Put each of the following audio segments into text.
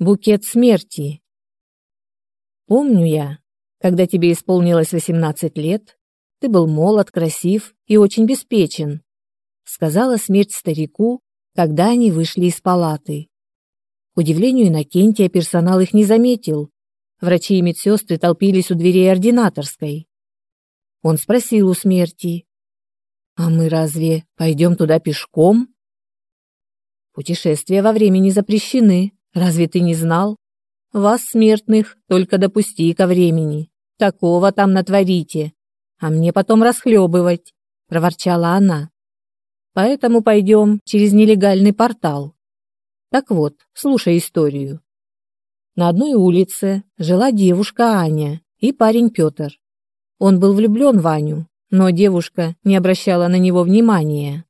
Букет смерти. Помню я, когда тебе исполнилось 18 лет, ты был молод, красив и очень беспечен, сказала смерть старику, когда они вышли из палаты. К удивлению Иннокентия персонал их не заметил. Врачи и медсестры толпились у дверей ординаторской. Он спросил у смерти, «А мы разве пойдем туда пешком?» «Путешествия во времени запрещены», Разве ты не знал? Вас, смертных, только допусти ко времени. Такого там натворите. А мне потом расхлебывать, — проворчала она. Поэтому пойдем через нелегальный портал. Так вот, слушай историю. На одной улице жила девушка Аня и парень Петр. Он был влюблен в Аню, но девушка не обращала на него внимания.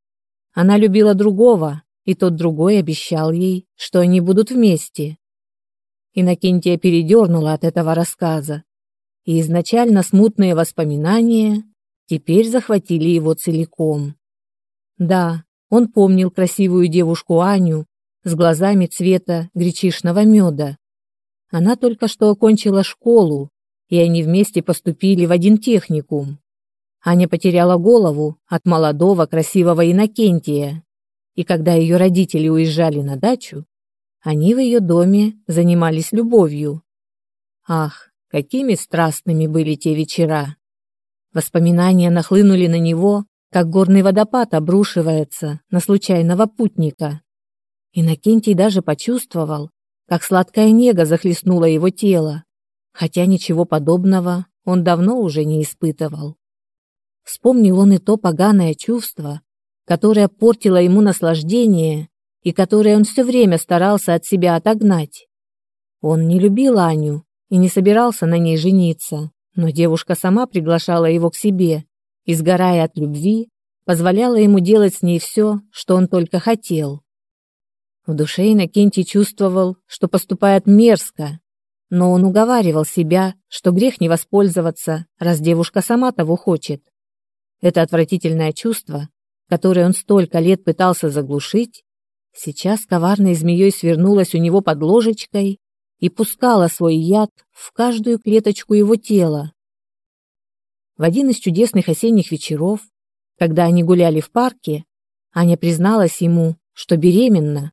Она любила другого, и тот другой обещал ей, что они будут вместе. Иннокентия передернула от этого рассказа, и изначально смутные воспоминания теперь захватили его целиком. Да, он помнил красивую девушку Аню с глазами цвета гречишного меда. Она только что окончила школу, и они вместе поступили в один техникум. Аня потеряла голову от молодого красивого Иннокентия и когда ее родители уезжали на дачу, они в ее доме занимались любовью. Ах, какими страстными были те вечера! Воспоминания нахлынули на него, как горный водопад обрушивается на случайного путника. Иннокентий даже почувствовал, как сладкая нега захлестнула его тело, хотя ничего подобного он давно уже не испытывал. Вспомнил он и то поганое чувство, которая портила ему наслаждение и которое он все время старался от себя отогнать. Он не любил Аню и не собирался на ней жениться, но девушка сама приглашала его к себе и, сгорая от любви, позволяла ему делать с ней все, что он только хотел. В душе Иннокентий чувствовал, что поступает мерзко, но он уговаривал себя, что грех не воспользоваться, раз девушка сама того хочет. Это отвратительное чувство которое он столько лет пытался заглушить, сейчас коварной змеей свернулась у него под ложечкой и пускала свой яд в каждую клеточку его тела. В один из чудесных осенних вечеров, когда они гуляли в парке, Аня призналась ему, что беременна.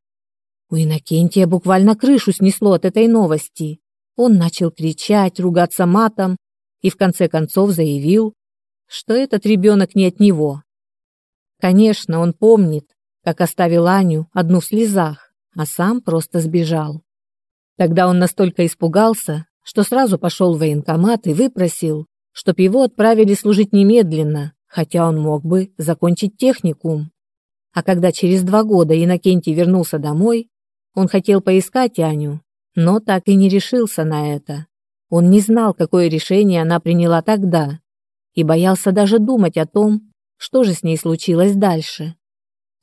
У Иннокентия буквально крышу снесло от этой новости. Он начал кричать, ругаться матом и в конце концов заявил, что этот ребенок не от него. Конечно, он помнит, как оставил Аню одну в слезах, а сам просто сбежал. Тогда он настолько испугался, что сразу пошел в военкомат и выпросил, чтоб его отправили служить немедленно, хотя он мог бы закончить техникум. А когда через два года Иннокентий вернулся домой, он хотел поискать Аню, но так и не решился на это. Он не знал, какое решение она приняла тогда, и боялся даже думать о том, что же с ней случилось дальше?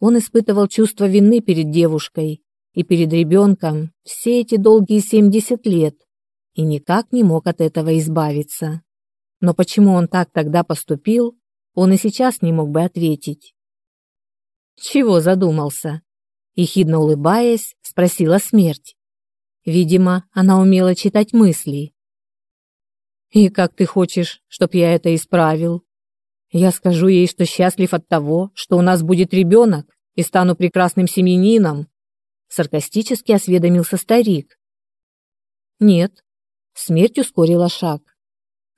Он испытывал чувство вины перед девушкой и перед ребенком все эти долгие 70 лет и никак не мог от этого избавиться. Но почему он так тогда поступил, он и сейчас не мог бы ответить. «Чего задумался?» Ехидно улыбаясь, спросила смерть. Видимо, она умела читать мысли. «И как ты хочешь, чтоб я это исправил?» Я скажу ей, что счастлив от того, что у нас будет ребенок, и стану прекрасным семьянином. Саркастически осведомился старик. Нет, смерть ускорила шаг.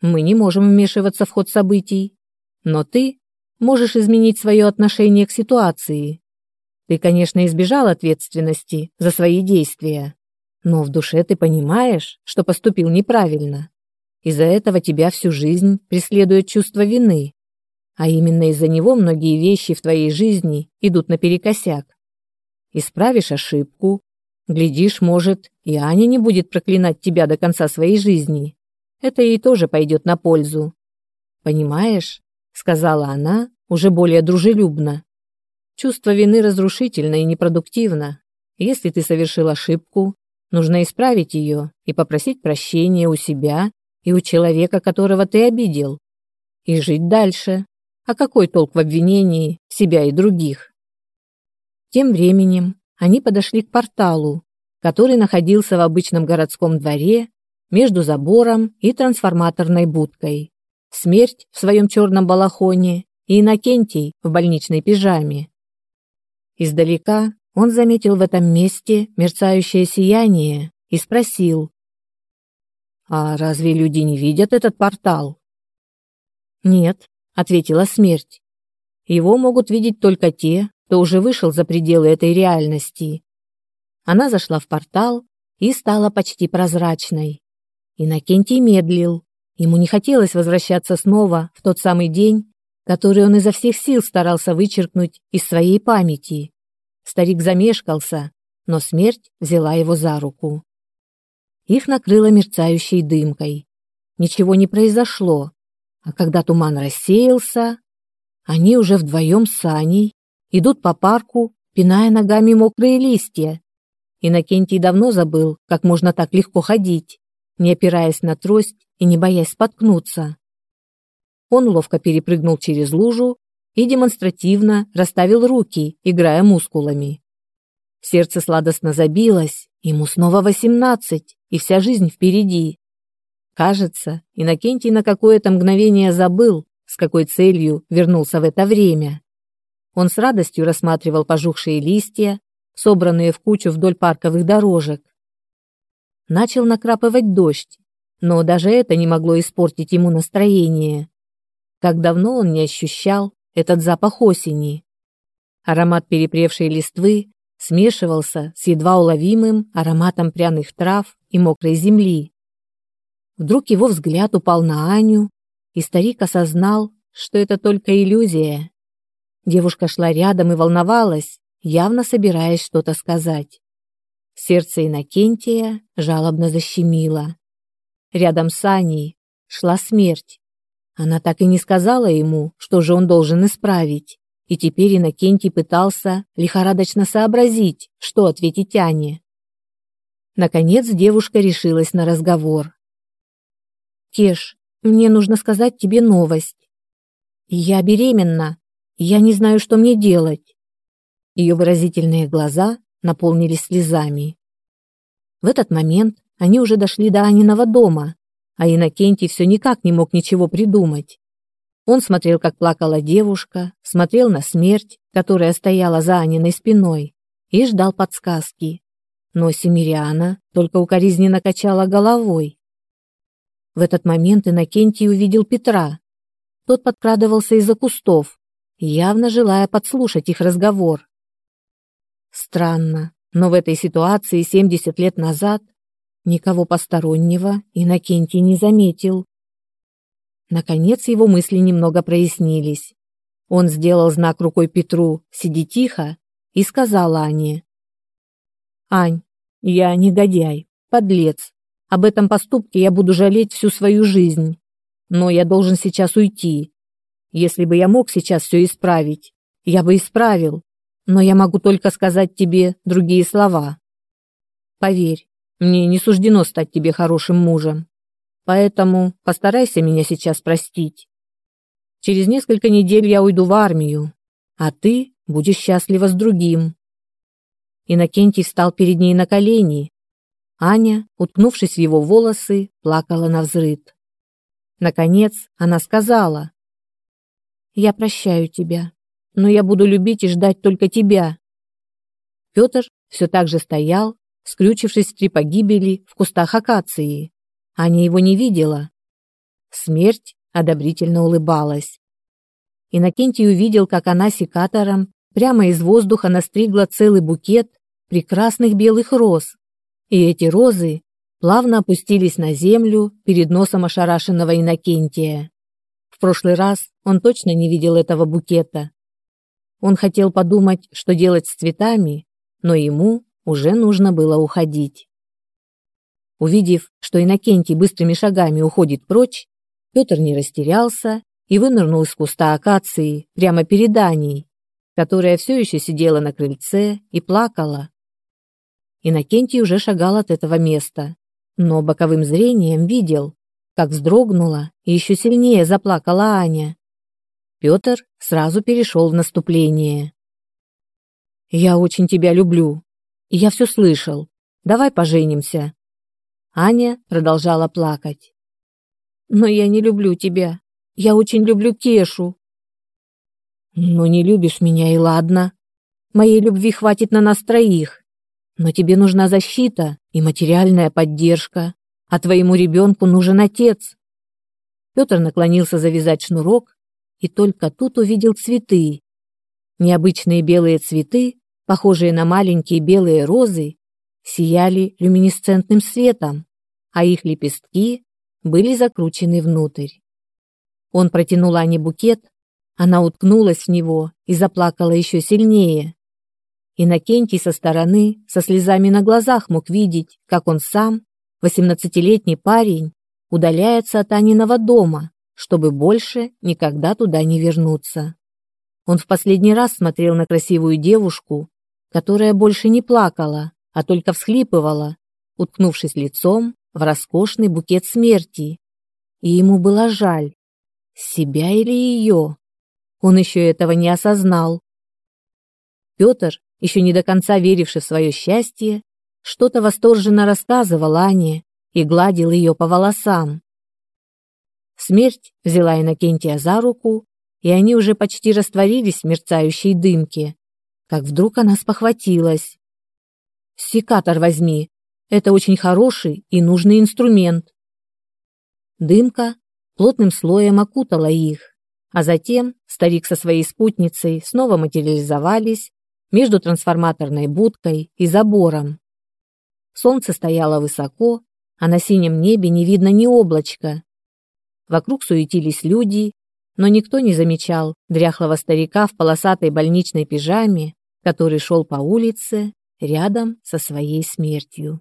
Мы не можем вмешиваться в ход событий, но ты можешь изменить свое отношение к ситуации. Ты, конечно, избежал ответственности за свои действия, но в душе ты понимаешь, что поступил неправильно. Из-за этого тебя всю жизнь преследует чувство вины. А именно из-за него многие вещи в твоей жизни идут наперекосяк. Исправишь ошибку, глядишь, может, и Аня не будет проклинать тебя до конца своей жизни. Это ей тоже пойдет на пользу. Понимаешь? сказала она уже более дружелюбно. Чувство вины разрушительно и непродуктивно. Если ты совершил ошибку, нужно исправить ее и попросить прощения у себя и у человека, которого ты обидел, и жить дальше. А какой толк в обвинении себя и других? Тем временем они подошли к порталу, который находился в обычном городском дворе между забором и трансформаторной будкой. Смерть в своем черном балахоне и Иннокентий в больничной пижаме. Издалека он заметил в этом месте мерцающее сияние и спросил. «А разве люди не видят этот портал?» «Нет», — ответила смерть. «Его могут видеть только те, кто уже вышел за пределы этой реальности». Она зашла в портал и стала почти прозрачной. Иннокентий медлил. Ему не хотелось возвращаться снова в тот самый день, который он изо всех сил старался вычеркнуть из своей памяти. Старик замешкался, но смерть взяла его за руку. Их накрыло мерцающей дымкой. Ничего не произошло, а когда туман рассеялся, они уже вдвоем с Аней идут по парку, пиная ногами мокрые листья. Иннокентий давно забыл, как можно так легко ходить, не опираясь на трость и не боясь споткнуться. Он ловко перепрыгнул через лужу и демонстративно расставил руки, играя мускулами. Сердце сладостно забилось, ему снова восемнадцать, и вся жизнь впереди. Кажется, Иннокентий на какое-то мгновение забыл, с какой целью вернулся в это время. Он с радостью рассматривал пожухшие листья, собранные в кучу вдоль парковых дорожек. Начал накрапывать дождь, но даже это не могло испортить ему настроение. Как давно он не ощущал этот запах осени. Аромат перепревшей листвы смешивался с едва уловимым ароматом пряных трав и мокрой земли. Вдруг его взгляд упал на Аню, и старик осознал, что это только иллюзия. Девушка шла рядом и волновалась, явно собираясь что-то сказать. Сердце Иннокентия жалобно защемило. Рядом с Аней шла смерть, она так и не сказала ему, что же он должен исправить. И теперь Иннокентий пытался лихорадочно сообразить, что ответить Ане. Наконец девушка решилась на разговор. «Кеш, мне нужно сказать тебе новость. Я беременна, я не знаю, что мне делать». Ее выразительные глаза наполнились слезами. В этот момент они уже дошли до Аниного дома, а Иннокентий все никак не мог ничего придумать. Он смотрел, как плакала девушка, смотрел на смерть, которая стояла за Аниной спиной, и ждал подсказки. Но Семириана только укоризненно качала головой. В этот момент Иннокентий увидел Петра. Тот подкрадывался из-за кустов, явно желая подслушать их разговор. Странно, но в этой ситуации 70 лет назад Никого постороннего Иннокентий не заметил. Наконец его мысли немного прояснились. Он сделал знак рукой Петру «Сиди тихо» и сказал Ане. «Ань, я негодяй, подлец. Об этом поступке я буду жалеть всю свою жизнь. Но я должен сейчас уйти. Если бы я мог сейчас все исправить, я бы исправил. Но я могу только сказать тебе другие слова. Поверь, мне не суждено стать тебе хорошим мужем. Поэтому постарайся меня сейчас простить. Через несколько недель я уйду в армию, а ты будешь счастлива с другим. Иннокентий встал перед ней на колени. Аня, уткнувшись в его волосы, плакала на взрыд. Наконец она сказала, «Я прощаю тебя, но я буду любить и ждать только тебя». Петр все так же стоял, скрючившись в три погибели в кустах акации. Аня его не видела. Смерть одобрительно улыбалась. Иннокентий увидел, как она секатором прямо из воздуха настригла целый букет прекрасных белых роз. И эти розы плавно опустились на землю перед носом ошарашенного Иннокентия. В прошлый раз он точно не видел этого букета. Он хотел подумать, что делать с цветами, но ему уже нужно было уходить. Увидев, что Иннокентий быстрыми шагами уходит прочь, Петр не растерялся и вынырнул из куста акации прямо перед Аней, которая все еще сидела на крыльце и плакала. Иннокентий уже шагал от этого места, но боковым зрением видел, как вздрогнула и еще сильнее заплакала Аня. Петр сразу перешел в наступление. «Я очень тебя люблю», я все слышал. Давай поженимся. Аня продолжала плакать. Но я не люблю тебя. Я очень люблю Кешу. Ну не любишь меня и ладно. Моей любви хватит на нас троих. Но тебе нужна защита и материальная поддержка, а твоему ребенку нужен отец. Петр наклонился завязать шнурок и только тут увидел цветы. Необычные белые цветы, похожие на маленькие белые розы, сияли люминесцентным светом, а их лепестки были закручены внутрь. Он протянул Ане букет, она уткнулась в него и заплакала еще сильнее. Иннокентий со стороны, со слезами на глазах мог видеть, как он сам, восемнадцатилетний парень, удаляется от Аниного дома, чтобы больше никогда туда не вернуться. Он в последний раз смотрел на красивую девушку, которая больше не плакала, а только всхлипывала, уткнувшись лицом в роскошный букет смерти. И ему было жаль, себя или ее. Он еще этого не осознал. Петр еще не до конца веривший в свое счастье, что-то восторженно рассказывал Ане и гладил ее по волосам. Смерть взяла Иннокентия за руку, и они уже почти растворились в мерцающей дымке, как вдруг она спохватилась. «Секатор возьми, это очень хороший и нужный инструмент». Дымка плотным слоем окутала их, а затем старик со своей спутницей снова материализовались между трансформаторной будкой и забором. Солнце стояло высоко, а на синем небе не видно ни облачка. Вокруг суетились люди, но никто не замечал дряхлого старика в полосатой больничной пижаме, который шел по улице рядом со своей смертью.